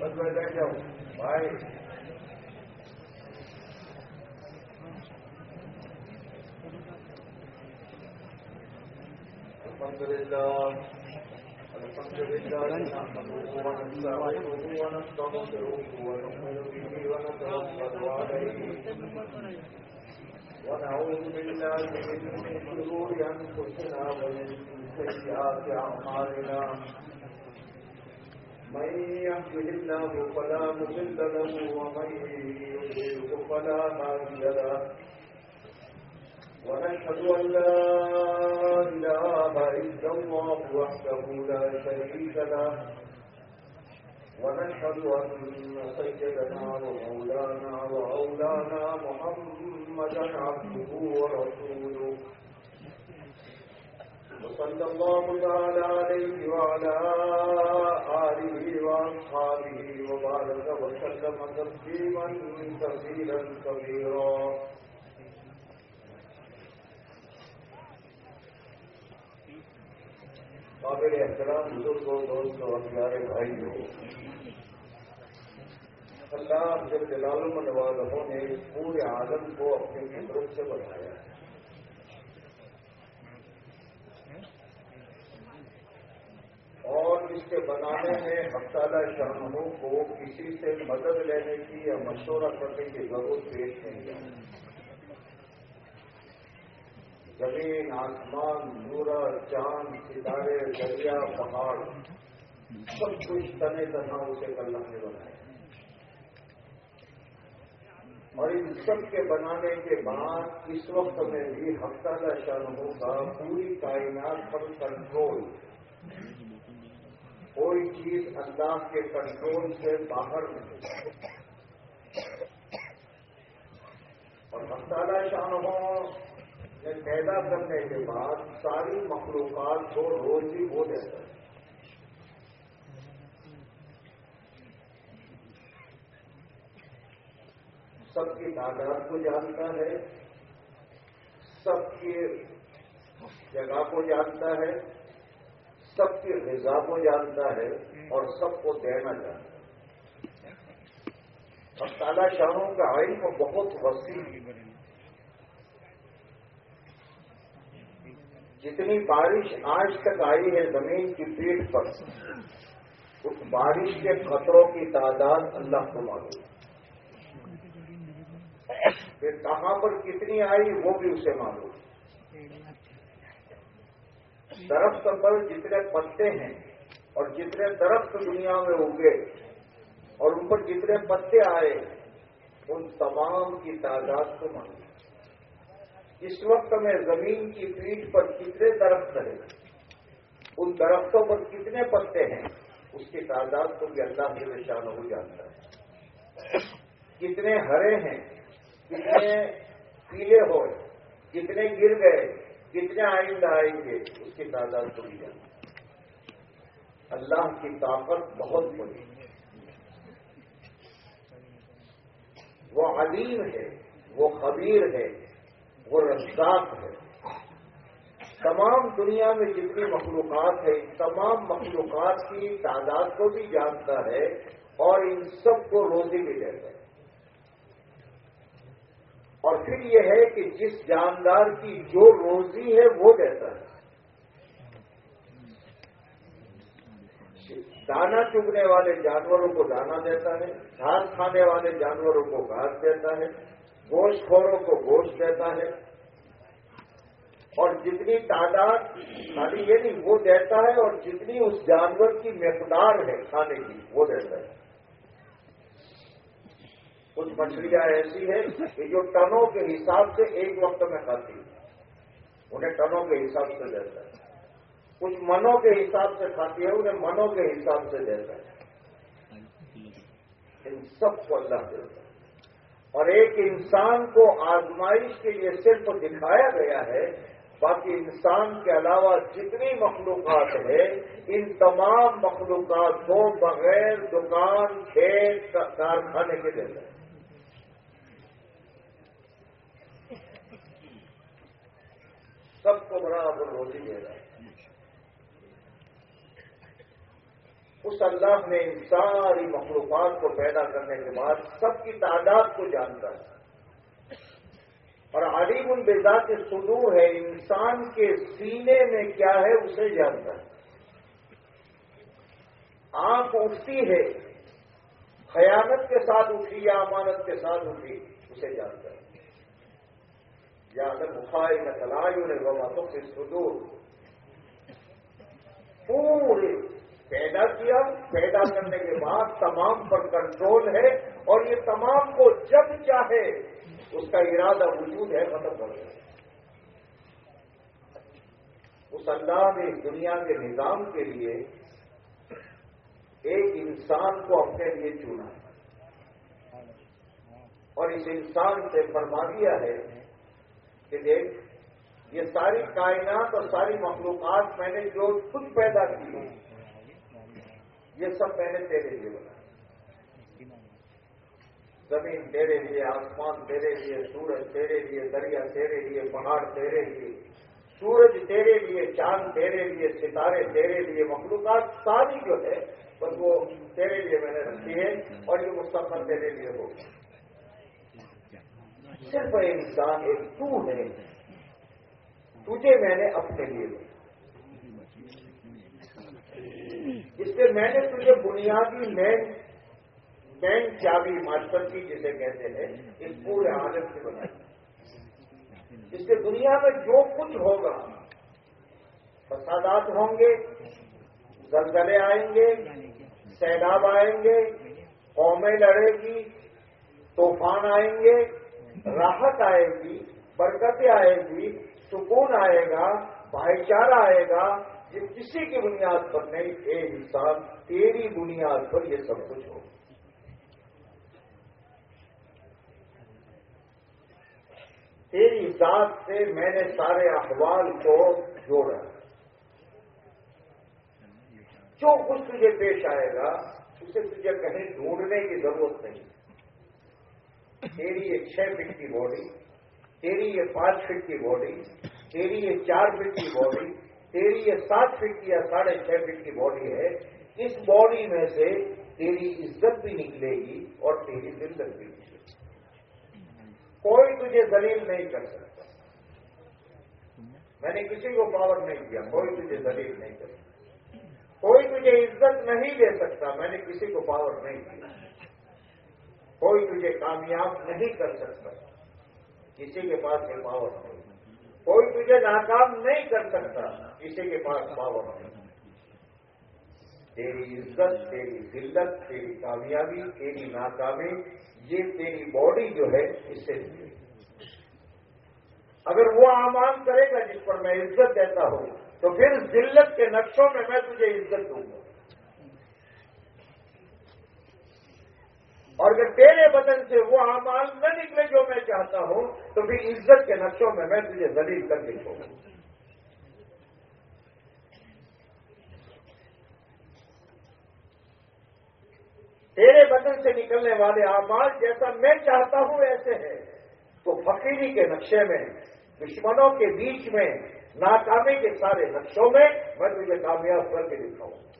بس میں بیٹھ جاؤں بھائی الحمد لله الحمد لله نحمده ونستعينه ونستغفره ونؤمن به ونتوكل عليه ونعوذ بالله من شرور انفسنا ومن سيئات اعمالنا من يهده الله فلا مضل له ومن يضلله فلا هادي له. ونشهد أن لا إله إلا الله وحده لا شريك له. ونشهد أن سيدنا ومولانا وأولانا محمدا عبده ورسوله. وصلى الله تعالى عليه وعلى وأصحابه وبارك وسلم تسليما كثيرا كبيرا قابل احترام بزرگوں دوستوں اور پیارے بھائی ہو اللہ جب جلال نوازوں نے پورے عالم کو اپنی قدرت سے بنایا ہے اور اس کے بنانے میں ہفتالہ شاہوں کو کسی سے مدد لینے کی یا مشورہ کرنے کی ضرورت پیش نہیں ہے۔ زمین، آسمان، نورا چاند ستارے، دریا، پہاڑ، سب کچھ تنے تنہا اسے اللہ نے بنایا۔ اور ان سب کے بنانے کے بعد اس وقت میں بھی ہفتہ شاہوں کا پوری کائنات پر کنٹرول کوئی چیز اللہ کے کنٹرول سے باہر نہیں۔ اور ہفتہ شاہوں نے پیدا کرنے کے بعد ساری مخلوقات کو روزی ہو دیتا ہے سب کی تعداد کو جانتا ہے۔ سب کی جگہ کو جانتا ہے۔ سب کی غذا کو جانتا ہے اور سب کو دینا جانتا ہے۔ اور تالا شاہوں کا علم بہت وسیع جتنی بارش آج تک آئی ہے زمین کی پیٹ پر، اس بارش کے خطروں کی تعداد اللہ کو معلوم پھر کہاں پر کتنی آئی وہ بھی اسے معلوم درخت پر جتنے پتے ہیں اور جتنے درخت دنیا میں اگے اور ان پر جتنے پتے آئے، ان تمام کی تعداد کو معلوم اس وقت میں زمین کی پیٹ پر کتنے درخت ہیں؟ ان درختوں پر کتنے پتے ہیں؟ اس کی تعداد کو بھی اللہ کے نشان ہو جاتا ہے۔ کتنے ہرے ہیں؟ کتنے پیلے ہوئے؟ کتنے گر گئے؟ کتنے آئندہ آئیں گے، اس کی تعداد کو بھی اللہ کی طاقت بہت بڑی وہ علیم ہے، وہ خبیر ہے، وہ رزاق ہے۔ تمام دنیا میں جتنی مخلوقات ہیں، تمام مخلوقات کی تعداد کو بھی جانتا ہے اور ان سب کو روزی بھی دیتا ہے۔ اور پھر یہ ہے کہ جس جاندار کی جو روزی ہے وہ دیتا ہے۔ دانا چگنے والے جانوروں کو دانا دیتا ہے گھاس کھانے والے جانوروں کو گھاس دیتا ہے، گوشت خوروں کو گوشت دیتا ہے۔ اور جتنی تعداد خالی یہ نہیں وہ دیتا ہے اور جتنی اس جانور کی مقدار ہے کھانے کی، وہ دیتا ہے۔ کچھ مچھلیاں ایسی ہیں کہ جو ٹنوں کے حساب سے ایک وقت میں کھاتی ہیں۔ انہیں ٹنوں کے حساب سے دیتا ہے۔ کچھ منوں کے حساب سے کھاتی ہے انہیں منوں کے حساب سے دیتا ہے۔ ان سب کو اللہ دیتا ہے۔ اور ایک انسان کو آزمائش کے لیے صرف دکھایا گیا ہے، باقی انسان کے علاوہ جتنی مخلوقات ہے ان تمام مخلوقات کو بغیر دکان، کھیت، کارخانے کے دیتا ہے۔ سب کو برابر روزی دے رہا ہے۔ اس اللہ نے ان ساری مخلوقات کو پیدا کرنے کے بعد سب کی تعداد کو جانتا ہے۔ اور علیم البیدا کے صدور ہے، انسان کے سینے میں کیا ہے اسے جانتا ہے۔ آنکھ اٹھتی ہے، خیانت کے ساتھ اٹھی یا امانت کے ساتھ اٹھی، اسے جانتا ہے یا اگر بخاری نہ کلائی نے باتوں سے سدور پورے پیدا کیا، پیدا کرنے کے بعد تمام پر کنٹرول ہے اور یہ تمام کو جب چاہے اس کا ارادہ وجود ہے، ختم کر دے اس اللہ نے دنیا کے نظام کے لیے ایک انسان کو اپنے لیے چنا اور اس انسان سے فرما دیا ہے کہ دیکھ، یہ ساری کائنات اور ساری مخلوقات میں نے جو خود پیدا کی یہ سب میں نے تیرے لیے بنا زمین تیرے لیے، آسمان تیرے لیے، سورج تیرے لیے، دریا تیرے لیے، پہاڑ تیرے لیے، سورج تیرے لیے، چاند تیرے لیے، ستارے تیرے لیے، مخلوقات ساری جو ہے، بس وہ تیرے لیے میں نے رکھی ہے اور یہ مستقبل تیرے لیے ہوگا صرف انسان ایک تو ہے تجھے میں نے اپنے لیے اس سے میں نے تجھے بنیادی مین مین چابی ماسٹر کی جسے کہتے ہیں، اس پورے عالم سے بنائی۔ اس سے دنیا میں جو کچھ ہوگا، فسادات ہوں گے، زلزلے آئیں گے، سیلاب آئیں گے، قومیں لڑے گی، طوفان آئیں گے راحت آئے گی، برکتیں آئے گی، سکون آئے گا، بھائی چارہ آئے گا، یہ کسی کی بنیاد پر نہیں، اے انسان، تیری بنیاد پر یہ سب کچھ ہو۔ تیری ذات سے میں نے سارے احوال کو جوڑا۔ جو کچھ تجھے پیش آئے گا، اسے تجھے کہیں ڈھونڈنے کی ضرورت نہیں۔ تیری یہ چھ فٹ کی باڈی، تیری یہ پانچ فٹ کی باڈی، تیری یہ چار فٹ کی باڈی، تیری یہ سات فٹ کی یا ساڑھے چھ فٹ کی باڈی ہے، اس باڈی میں سے تیری عزت بھی نکلے گی اور تیری زندگی بھی نکلے گی۔ کوئی تجھے دلیل نہیں کر سکتا۔ میں نے کسی کو پاور نہیں کیا کوئی تجھے دلیل نہیں کر سکتا۔ کوئی تجھے عزت نہیں دے سکتا، میں نے کسی کو پاور نہیں کیا کوئی تجھے کامیاب نہیں کر سکتا۔ کسی کے پاس یہ پاور نہیں۔ کوئی تجھے ناکام نہیں کر سکتا۔ کسی کے پاس پاور نہیں۔ تیری عزت، تیری ذلت، تیری کامیابی، تیری ناکامی، یہ تیری باڈی جو ہے، اس سے اگر وہ امان کرے گا جس پر میں عزت دیتا ہوں، تو پھر ذلت کے نقشوں میں میں تجھے عزت دوں گا۔ اور اگر تیرے بدن سے وہ اعمال نہ نکلے جو میں چاہتا ہوں، تو پھر عزت کے نقشوں میں میں تجھے دلیل کر کے چھوڑوں۔ تیرے بدن سے نکلنے والے اعمال جیسا میں چاہتا ہوں، ایسے ہیں۔ تو فقیری کے نقشے میں، دشمنوں کے بیچ میں، ناکامی کے سارے نقشوں میں میں تجھے کامیاب کر کے دکھاؤں۔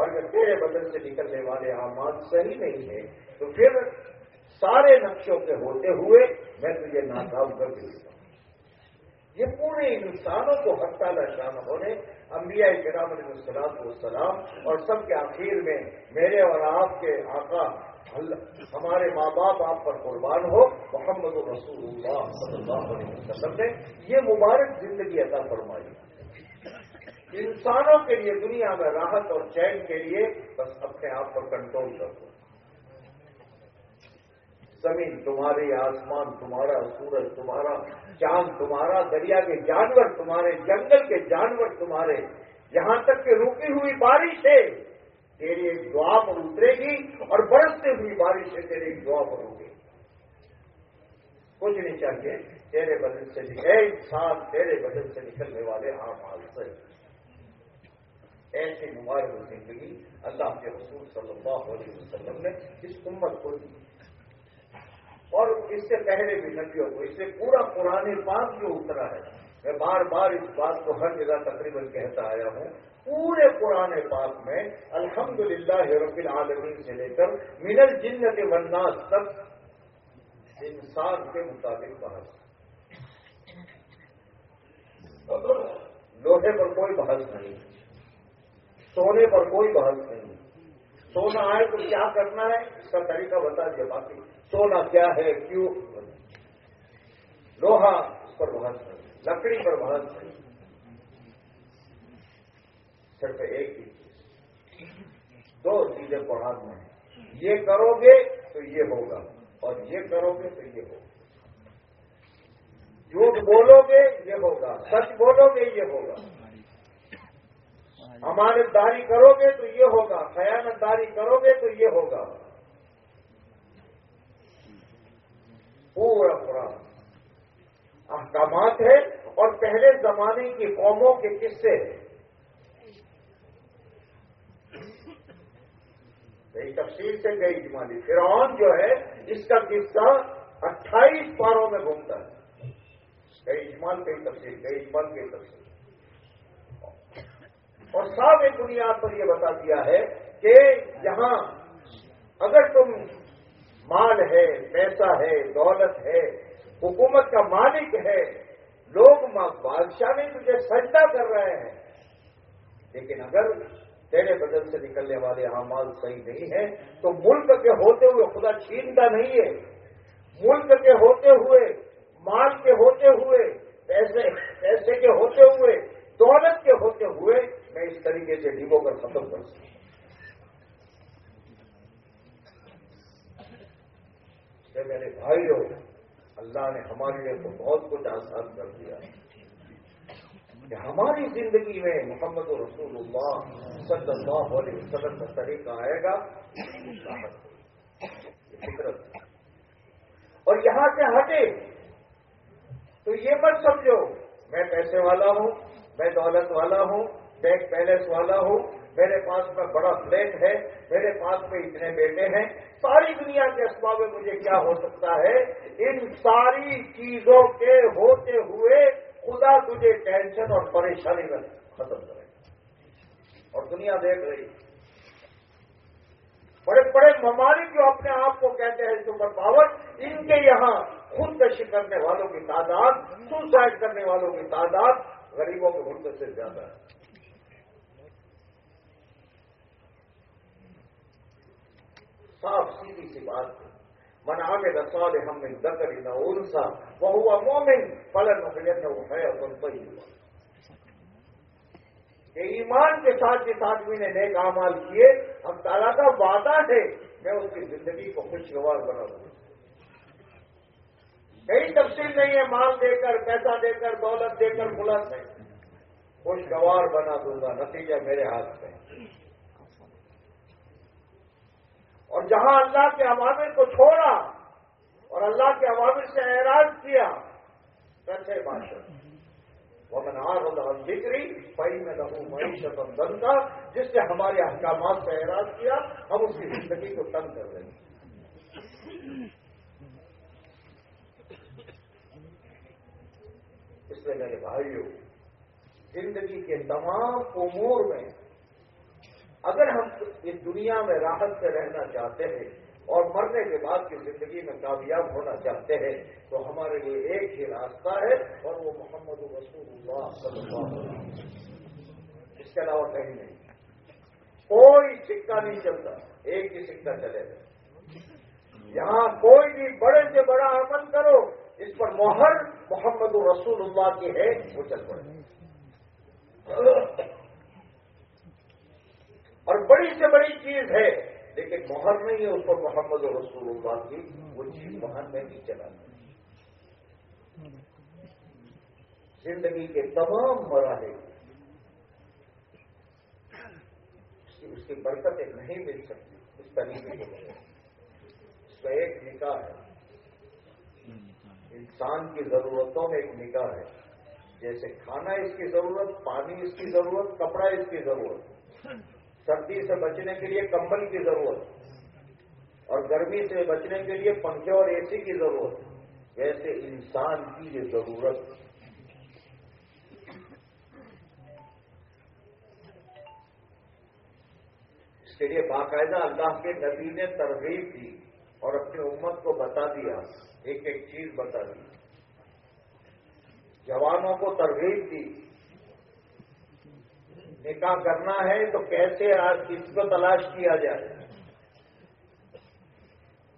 اور اگر تیرے بدن سے نکلنے والے آمان صحیح نہیں ہے تو پھر سارے نقشوں کے ہوتے ہوئے میں تجھے ناکام کر کے دیتا ہوں۔ یہ پورے انسانوں کو ہفتہ شان ہونے انبیاء کرام علیہ السلام والسلام اور سب کے آخر میں میرے اور آپ کے آقا ہمارے ماں باپ آپ پر قربان ہو۔ محمد رسول اللہ صلی اللہ علیہ وسلم نے یہ مبارک زندگی عطا فرمائی۔ انسانوں کے لیے، دنیا میں راحت اور چین کے لیے بس اپنے آپ پر کنٹرول کر دو۔ زمین تمہاری آسمان تمہارا، سورج تمہارا، چاند تمہارا، دریا کے جانور تمہارے، جنگل کے جانور تمہارے۔ یہاں تک کہ رکی ہوئی بارش ہے، تیری ایک دعا پر اترے گی اور برستے ہوئی بارش ہے، تیری ایک دعا پر ہوگی۔ کچھ نہیں چاہیے، تیرے بدن سے ایک سال تیرے بدن سے نکلنے والے عام حال سے۔ ایسی مبارک زندگی اللہ کے رسول صلی اللہ علیہ وسلم نے اس امت کو دی۔ اور اس سے پہلے بھی نبیوں کو اس سے پورا قرآن پاک جو اترا ہے میں بار بار اس بات کو ہر جگہ تقریباً کہتا آیا ہوں۔ پورے پرانے پاک میں الحمد للہ رب العالمین سے لے کر منل جن کے ورناس تک انسان کے مطابق بحث۔ لوہے پر کوئی بحث نہیں۔ سونے پر کوئی بحث نہیں۔ سونا آئے تو کیا کرنا ہے؟ اس کا طریقہ بتا دیا باقی۔ سونا کیا ہے؟ کیوں؟ لوہا اس پر بحث نہیں۔ لکڑی پر بحث نہیں۔ صرف ایک ہی چیز۔ دو چیزیں پڑھان میں یہ کرو گے تو یہ ہوگا اور یہ کرو گے تو یہ ہوگا۔ جھوٹ بولو گے یہ ہوگا، سچ بولو گے یہ ہوگا۔ امانت داری کرو گے تو یہ ہوگا خیانت داری کرو گے تو یہ ہوگا۔ پورا پورا احکامات ہے اور پہلے زمانے کی قوموں کے قصے کئی تفصیل سے گئی جی جمالی فرعون جو ہے، اس کا قصہ اٹھائیس پاروں میں گھومتا ہے۔ کئی اجمال کئی تفصیل کئی اجمال کئی تفصیل۔ اور صاف ایک بنیاد پر یہ بتا دیا ہے کہ یہاں اگر تم مال ہے، پیسہ ہے، دولت ہے، حکومت کا مالک ہے، لوگ بادشاہ نہیں، تجھے سجدہ کر رہے ہیں۔ لیکن اگر تیرے بدل سے نکلنے والے اعمال صحیح نہیں ہے تو ملک کے ہوتے ہوئے خدا چھینتا نہیں ہے۔ ملک کے ہوتے ہوئے، مال کے ہوتے ہوئے، پیسے پیسے کے ہوتے ہوئے، دولت کے ہوتے ہوئے میں اس طریقے سے ڈبو کر ختم کر سکوں میرے بھائیوں اللہ نے ہمارے لیے تو بہت کچھ آسان کر دیا۔ کہ ہماری زندگی میں محمد رسول اللہ صلی اللہ علیہ وسلم کا طریقہ آئے گا فطرت اور یہاں سے ہٹے۔ تو یہ مت سمجھو، میں پیسے والا ہوں، میں دولت والا ہوں بینک بیلنس والا ہوں میرے پاس میں بڑا فلیٹ ہے، میرے پاس میں اتنے بیٹے ہیں، ساری دنیا کے اسباب میں مجھے کیا ہو سکتا ہے؟ ان ساری چیزوں کے ہوتے ہوئے خدا تجھے ٹینشن اور پریشانی میں ختم کرے۔ اور دنیا دیکھ رہی بڑے بڑے ممالک جو اپنے آپ کو کہتے ہیں سپر پاور ان کے یہاں خود کشی کرنے والوں کی تعداد سوسائڈ کرنے والوں کی تعداد غریبوں کے ملک سے زیادہ ہے۔ صاف سیدھی سی بات ہے۔ من آگے رسال ہم نے دکر نہ ارسا وہ ہوا مومن پلن وہ ہے کہ ایمان کے ساتھ جس آدمی نے نیک امال کیے، ہم تعالیٰ کا وعدہ ہے، میں اس کی زندگی کو خوشگوار بنا دوں۔ کئی تفصیل نہیں ہے، مال دے کر، پیسہ دے کر، دولت دے کر بلند ہے۔ خوشگوار بنا دوں گا، نتیجہ میرے ہاتھ میں۔ اور جہاں اللہ کے عوامل کو چھوڑا اور اللہ کے عوامل سے اعراض کیا کیسے بادشاہ۔ وہ منار ہوتا ہم بکری پائی میں لہو معیشت بن تھا جس نے ہمارے احکامات سے اعراض کیا، ہم اس کی زندگی کو تنگ کر دیں گے۔ اس لیے میرے بھائیوں زندگی کے تمام امور میں اگر ہم اس دنیا میں راحت سے رہنا چاہتے ہیں اور مرنے کے بعد کی زندگی میں کامیاب ہونا چاہتے ہیں، تو ہمارے لیے ایک ہی راستہ ہے اور وہ محمد رسول اللہ صلی اللہ علیہ وسلم اس کے علاوہ کہیں نہیں۔ کوئی سکہ نہیں چلتا، ایک ہی سکہ چلے۔ گا یہاں کوئی بھی بڑے سے بڑا عمل کرو، اس پر مہر محمد رسول اللہ کی ہے، وہ چل پڑے۔ اور بڑی سے بڑی چیز ہے، لیکن مہر نہیں ہے اس پر محمد رسول اللہ کی، وہ چیز وہاں نہیں چلا زندگی کے تمام مراحل اس کی برکتیں نہیں مل سکتی، اس طریقے کے اس کا ایک نکاح ہے۔ انسان کی ضرورتوں میں ایک نکاح ہے۔ جیسے کھانا اس کی ضرورت، پانی اس کی ضرورت، کپڑا اس کی ضرورت۔ سردی سے بچنے کے لیے کمبل کی ضرورت، اور گرمی سے بچنے کے لیے پنکھے اور اے سی کی ضرورت۔ ویسے انسان کی یہ ضرورت۔ اس کے لیے باقاعدہ اللہ کے نبی نے ترغیب دی اور اپنی امت کو بتا دیا، ایک ایک چیز بتا دی۔ جوانوں کو ترغیب دی۔ نکاح کرنا ہے تو کیسے آج کس کو تلاش کیا جائے؟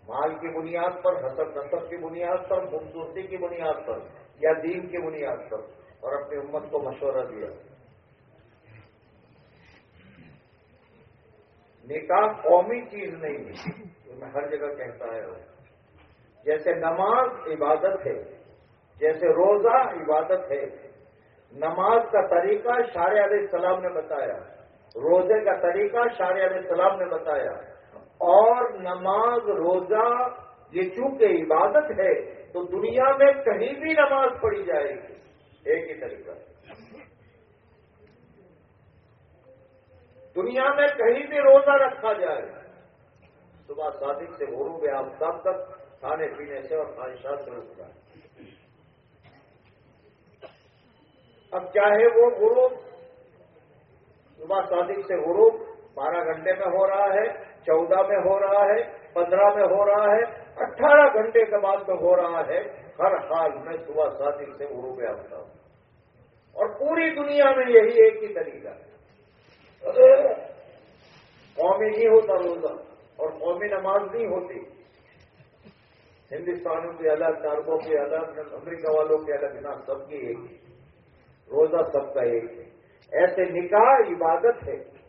مال کی بنیاد پر حسب نصب کی بنیاد پر، خوبصورتی کی بنیاد پر، یا دین کی بنیاد پر، اور اپنی امت کو مشورہ دیا۔ نکاح قومی چیز نہیں ہے جو میں ہر جگہ کہتا ہے جیسے نماز عبادت ہے، جیسے روزہ عبادت ہے نماز کا طریقہ شار علیہ السلام نے بتایا روزے کا طریقہ شار علیہ السلام نے بتایا اور نماز، روزہ، یہ چونکہ عبادت ہے، تو دنیا میں کہیں بھی نماز پڑھی جائے گی۔ ایک ہی طریقہ۔ دنیا میں کہیں بھی روزہ رکھا جائے۔ صبح صادق سے غروب آفتاب تک کھانے پینے سے اور خواہشات سے رکھتا ہے اب چاہے وہ غروب؟ صبح صادق سے غروب، بارہ گھنٹے میں ہو رہا ہے، چودہ میں ہو رہا ہے، پندرہ میں ہو رہا ہے، اٹھارہ گھنٹے کے بعد میں ہو رہا ہے۔ ہر حال میں صبح صادق سے غروب آتا ہوں۔ اور پوری دنیا میں یہی ایک ہی طریقہ ہے۔ قومی نہیں ہوتا روزہ، اور قومی نماز نہیں ہوتی۔ ہندوستانوں کے الگ عربوں کے الگ، امریکہ والوں کے الگ نہ سب کی ایک ہی۔ روزہ سب کا ایک ہے۔ ایسے نکاح عبادت ہے۔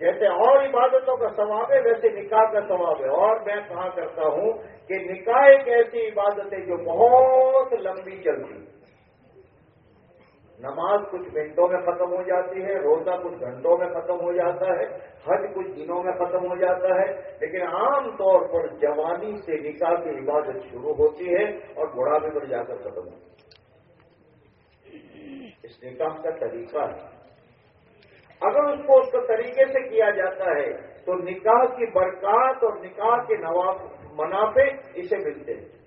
جیسے اور عبادتوں کا ثواب ہے، ویسے نکاح کا ثواب ہے۔ اور میں کہا کرتا ہوں کہ نکاح ایک ایسی عبادت ہے جو بہت لمبی چلتی ہے۔ نماز کچھ منٹوں میں ختم ہو جاتی ہے، روزہ کچھ گھنٹوں میں ختم ہو جاتا ہے، حج کچھ دنوں میں ختم ہو جاتا ہے۔ لیکن عام طور پر جوانی سے نکاح کی عبادت شروع ہوتی ہے اور بڑھاپے پر جا کر ختم ہوتی ہے۔ اس نکاح کا طریقہ ہے۔ اگر اس کو اس کو طریقے سے کیا جاتا ہے، تو نکاح کی برکات اور نکاح کے نواب منافع اسے ملتے ہیں۔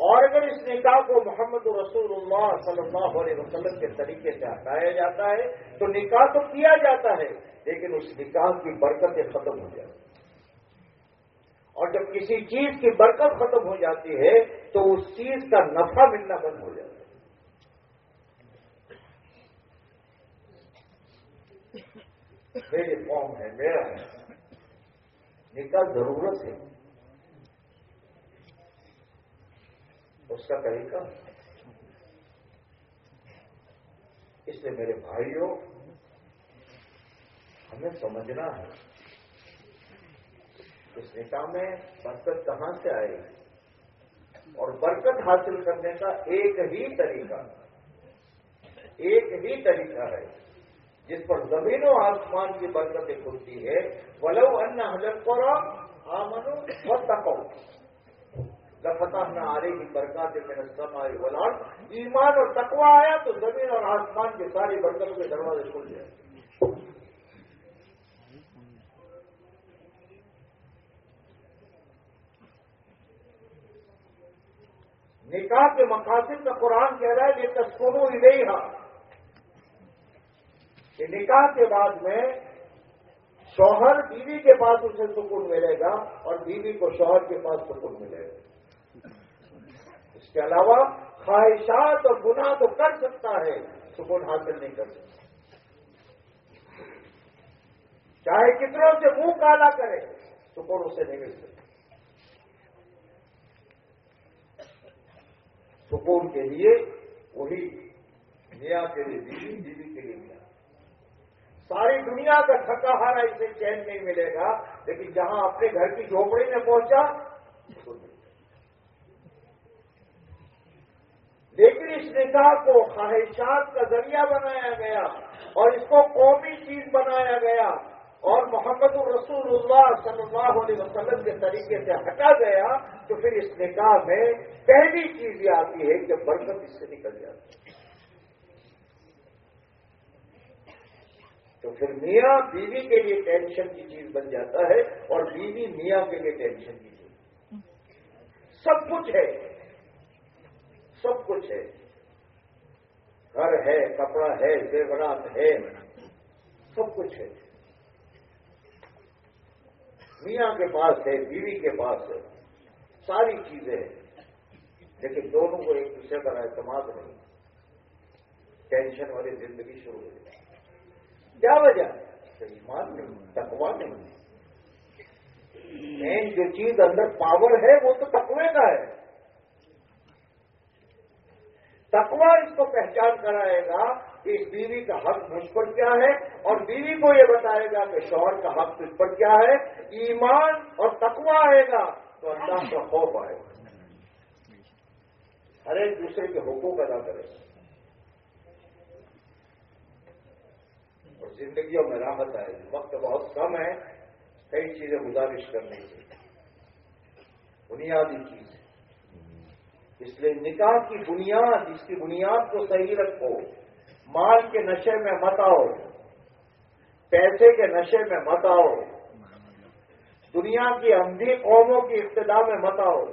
اور اگر اس نکاح کو محمد رسول اللہ صلی اللہ علیہ وسلم کے طریقے سے ہٹایا جاتا ہے، تو نکاح تو کیا جاتا ہے، لیکن اس نکاح کی برکتیں ختم ہو جاتی اور جب کسی چیز کی برکت ختم ہو جاتی ہے، تو اس چیز کا نفع ملنا بند ہو جاتا ہے۔ میری فارم ہے، میرا ہے۔ نکاح ضرورت ہے۔ اس کا طریقہ اس لیے میرے بھائیوں، ہمیں سمجھنا ہے اس نکاح میں برکت کہاں سے آئے گی؟ اور برکت حاصل کرنے کا ایک ہی طریقہ، ایک ہی طریقہ ہے جس پر زمین و آسمان کی برکتیں کھلتی ہے ولو ان حضرت کو آمنو اور تکو فتح نہ آ رہی برکات میرے سم آئی ایمان اور تکوا آیا تو زمین اور آسمان کے ساری برتنوں کے دروازے کھل جائے۔ نکاح کے مقاصد کا قرآن کہہ رہا ہے یہ تسکونوں ہی نہیں ہاں کہ نکاح کے بعد میں شوہر بیوی کے پاس اسے سکون ملے گا اور بیوی کو شوہر کے پاس سکون ملے گا۔ اس کے علاوہ خواہشات اور گناہ تو کر سکتا ہے، سکون حاصل نہیں کر سکتا۔ چاہے کتنوں سے منہ کالا کرے، سکون اسے نہیں مل سکتا۔ سکون کے لیے وہی نیا کے لیے بیوی بیوی کے لیے نیا ساری دنیا کا تھکا ہارا اسے چین نہیں ملے گا، لیکن جہاں اپنے گھر کی جھوپڑی میں پہنچا لیکن اس نکاح کو خواہشات کا ذریعہ بنایا گیا اور اس کو قومی چیز بنایا گیا اور محمد الرسول اللہ صلی اللہ علیہ وسلم کے طریقے سے ہٹا گیا تو پھر اس نکاح میں پہلی چیز یہ آتی ہے کہ برکت اس سے نکل جاتی ہے۔ تو پھر میاں بیوی کے لیے ٹینشن کی چیز بن جاتا ہے اور بیوی میاں کے لیے ٹینشن کی چیز۔ سب کچھ ہے۔ کچھ ہے گھر ہے، کپڑا ہے زیورات ہے سب کچھ ہے۔ میاں کے پاس ہے، بیوی کے پاس ہے، ساری چیزیں ہیں۔ لیکن دونوں کو ایک دوسرے کا اعتماد نہیں۔ ٹینشن والی زندگی شروع ہو جائے کیا وجہ؟ ایمان نہیں تکوا نہیں۔ مین جو چیز اندر پاور ہے، وہ تو تقوی کا ہے۔ تقوا اس کو پہچان کرائے گا کہ اس بیوی کا حق مجھ پر کیا ہے اور بیوی کو یہ بتائے گا کہ شوہر کا حق تجھ پر کیا ہے۔ ایمان اور تقوا آئے گا تو اللہ کا خوف آئے گا۔ ہر ایک دوسرے کے حقوق ادا کرے۔ گا اور زندگیوں میں راحت آئے۔ گی وقت بہت کم ہے، کئی چیزیں گزارش کرنے کی بنیادی چیز۔ اس لیے نکاح کی بنیاد، اس کی بنیاد کو صحیح رکھو۔ مال کے نشے میں مت آؤ۔ پیسے کے نشے میں مت آؤ۔ دنیا کی اندھی قوموں کی ابتدا میں مت آؤ۔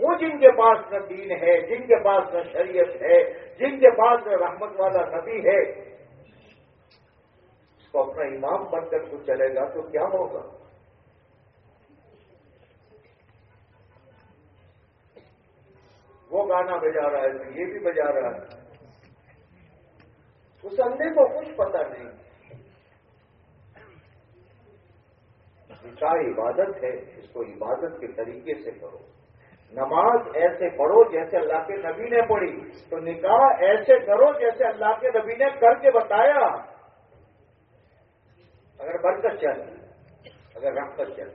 وہ جن کے پاس نہ دین ہے، جن کے پاس نہ شریعت ہے، جن کے پاس نہ رحمت والا نبی ہے تو اپنا امام بن کر کو چلے گا تو کیا ہوگا؟ وہ گانا بجا رہا ہے، تو یہ بھی بجا رہا ہے۔ اس اندھے کو کچھ پتا نہیں۔ نکاح عبادت ہے، اس کو عبادت کے طریقے سے کرو نماز ایسے پڑھو جیسے اللہ کے نبی نے پڑھی۔ تو نکاح ایسے کرو جیسے اللہ کے نبی نے کر کے بتایا۔ اگر برکت چل اگر رحمت چل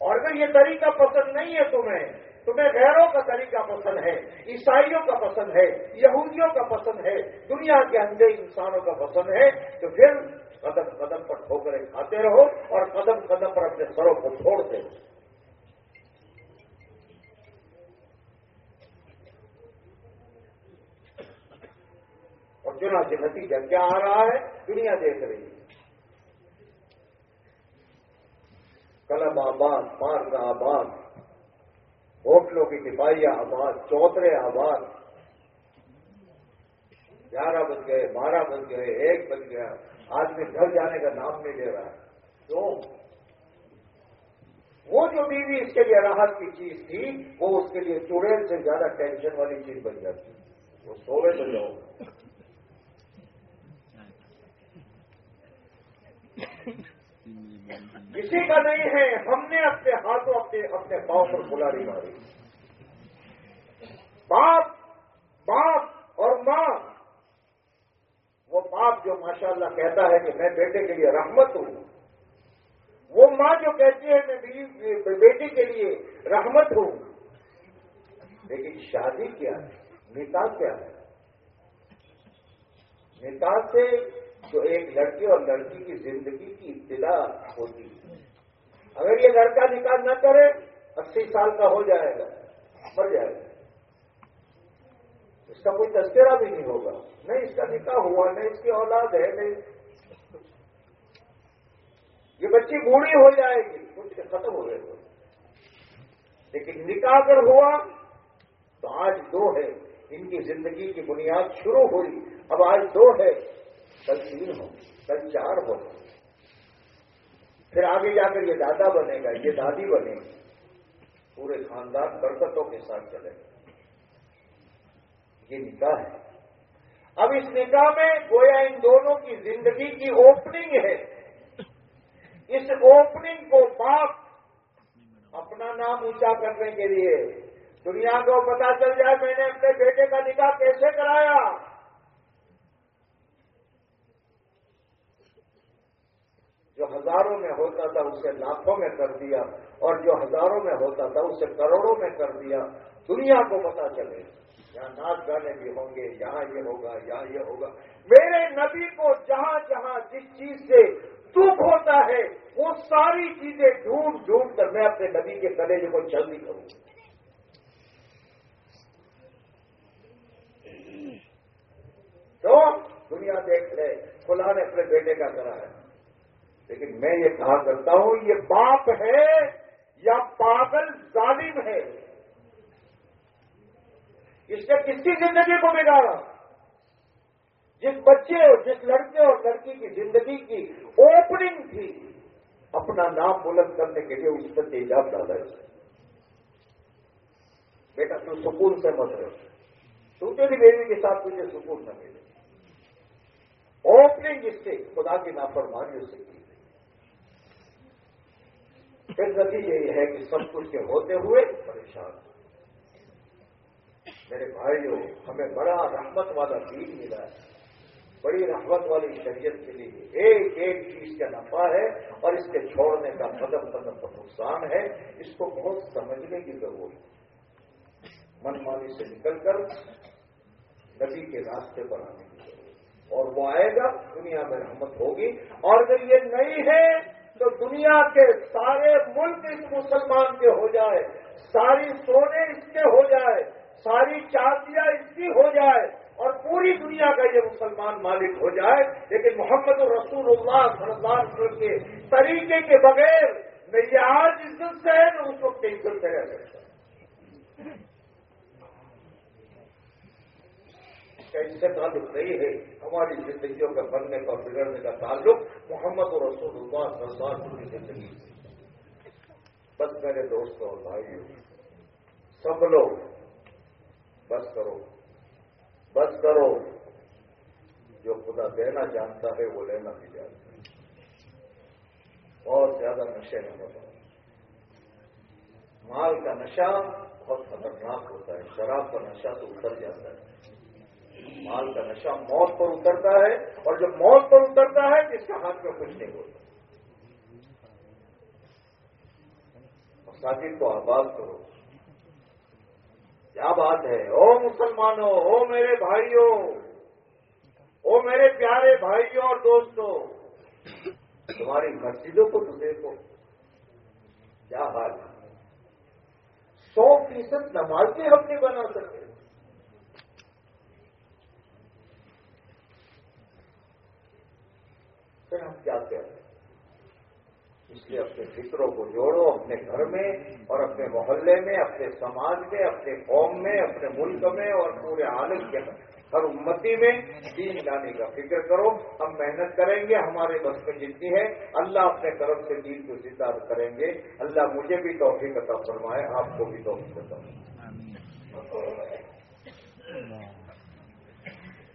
اور اگر یہ طریقہ پسند نہیں ہے تمہیں تمہیں غیروں کا طریقہ پسند ہے، عیسائیوں کا پسند ہے، یہودیوں کا پسند ہے، دنیا کے اندھے انسانوں کا پسند ہے، تو پھر قدم قدم پر ٹھوکریں کھاتے رہو اور قدم قدم پر اپنے سروں کو چھوڑتے رہو۔ اور چنانچہ نتیجہ کیا آ رہا ہے، دنیا دیکھ رہی ہے۔ کلم آباد پارک آباد ہوٹلوں کی ٹپائیاں آباد چوترے آباد گیارہ بج گئے، بارہ بج گئے، ایک بج گیا۔ آدمی گھر جانے کا نام نہیں لے رہا۔ کیوں؟ وہ جو بیوی اس کے لیے راحت کی چیز تھی، وہ اس کے لیے چڑیل سے زیادہ ٹینشن والی چیز بن جاتی۔ وہ سوے تو جاؤ۔ کسی کا نہیں ہے، ہم نے اپنے ہاتھوں اپنے اپنے پاؤں پر بلاری ماری۔ باپ باپ اور ماں۔ وہ باپ جو ماشاء اللہ کہتا ہے کہ میں بیٹے کے لیے رحمت ہوں، وہ ماں جو کہتی ہے میں بیٹی کے لیے رحمت ہوں۔ لیکن شادی کیا ہے؟ نکاح کیا ہے؟ نکاح سے جو ایک لڑکی اور لڑکی کی زندگی کی ابتدا ہوتی ہے۔ اگر یہ لڑکا نکاح نہ کرے، اسی سال کا ہو جائے گا، مر جائے گا۔ اس کا کوئی تذکرہ بھی نہیں ہوگا۔ نہیں، اس کا نکاح ہوا نہیں اس کی اولاد ہے نہیں یہ بچی بوڑھی ہو جائے گی کچھ ختم ہو گئے تو لیکن نکاح اگر ہوا، تو آج دو ہے۔ ان کی زندگی کی بنیاد شروع ہوئی، اب آج دو ہے۔ کل تین ہو کل چار ہو۔ پھر آگے جا کر یہ دادا بنے گا، یہ دادی بنے گی۔ پورے خاندان برکتوں کے ساتھ چلے گا۔ یہ نکاح ہے۔ اب اس نکاح میں گویا ان دونوں کی زندگی کی اوپننگ ہے۔ اس اوپننگ کو باپ اپنا نام اونچا کرنے کے لیے دنیا کو پتا چل جائے میں نے اپنے بیٹے کا نکاح کیسے کرایا۔ جو ہزاروں میں ہوتا تھا اسے لاکھوں میں کر دیا اور جو ہزاروں میں ہوتا تھا اسے کروڑوں میں کر دیا، دنیا کو پتا چلے۔ یہاں ناچ گانے بھی ہوں گے، یہاں یہ ہوگا، یہاں یہ ہوگا۔ میرے نبی کو جہاں جہاں جس چیز سے دکھ ہوتا ہے، وہ ساری چیزیں ڈھونڈ ڈھونڈ کر میں اپنے نبی کے کلیج کو جلدی کروں۔ تو دنیا دیکھ لے کھلا نے اپنے بیٹے کا کرا ہے۔ لیکن میں یہ کہا کرتا ہوں، یہ باپ ہے یا پاگل ظالم ہے؟ اس نے کس کی زندگی کو بگاڑا؟ جس بچے اور جس لڑکے اور لڑکی کی زندگی کی اوپننگ تھی، اپنا نام بلند کرنے کے لیے اس پر تیجاب ڈالا اس بیٹا، تو سکون سے مت رہے تو تیری بیوی کے ساتھ تجھے سکون نہ ملے۔ اوپننگ اس سے خدا کی نافرمانی اس سے کی۔ پھر نتیجہ یہ ہے کہ سب کچھ کے ہوتے ہوئے پریشان میرے بھائیوں، ہمیں بڑا رحمت والا دین ملا ہے۔ بڑی رحمت والی شریعت کے لیے ایک ایک چیز کا نفع ہے اور اس کے چھوڑنے کا قدم قدم پر نقصان ہے۔ اس کو بہت سمجھنے کی ضرورت ہے۔ من مانی سے نکل کر نبی کے راستے پر آنے کی ضرورت اور وہ آئے گا، دنیا میں رحمت ہوگی۔ اور اگر یہ نہیں ہے تو دنیا کے سارے ملک اس مسلمان کے ہو جائے، ساری سونے اس کے ہو جائے، ساری چاندیاں اس کی ہو جائے اور پوری دنیا کا یہ مسلمان مالک ہو جائے۔ لیکن محمد الرسول اللہ صلی اللہ علیہ وسلم کے طریقے کے بغیر میں یہ آج عزت سے ہے تو اس وقت عزت سے رہ سکتا اس سے تعلق نہیں ہے۔ ہماری زندگیوں کا بننے کا بگڑنے کا تعلق محمد اور رسول اللہ صلی کی زندگی سے بس میرے دوستوں اور بھائیوں، سب لوگ بس کرو بس کرو۔ جو خدا دینا جانتا ہے وہ لینا بھی جانتا ہے۔ بہت زیادہ نشے میں بتاؤ مال کا نشہ بہت خطرناک ہوتا ہے، شراب کا نشہ تو اتر جاتا ہے۔ مال کا نشہ موت پر اترتا ہے اور جب موت پر اترتا ہے، اس کا ہاتھ میں کچھ نہیں ہوتا۔ ساتھی کو آباد کرو۔ کیا بات ہے؟ او مسلمانوں، او میرے بھائیوں، او میرے پیارے بھائیوں اور دوستوں، تمہاری مسجدوں کو تو دیکھو۔ کیا حال ہے؟ سو فیصد نمازیں ہم نہیں بنا سکتے۔ پھر ہم کیا کہتے ہیں؟ اس لیے اپنے فکروں کو جوڑو، اپنے گھر میں اور اپنے محلے میں، اپنے سماج میں، اپنے قوم میں، اپنے ملک میں اور پورے عالم کے ہر امتی میں دین لانے کا فکر کرو۔ ہم محنت کریں گے، ہمارے بس میں جتنی ہے، اللہ اپنے طرف سے دین کو زندہ کریں گے۔ اللہ مجھے بھی توفیق عطا فرمائے، آپ کو بھی توفیق عطا فرمائے۔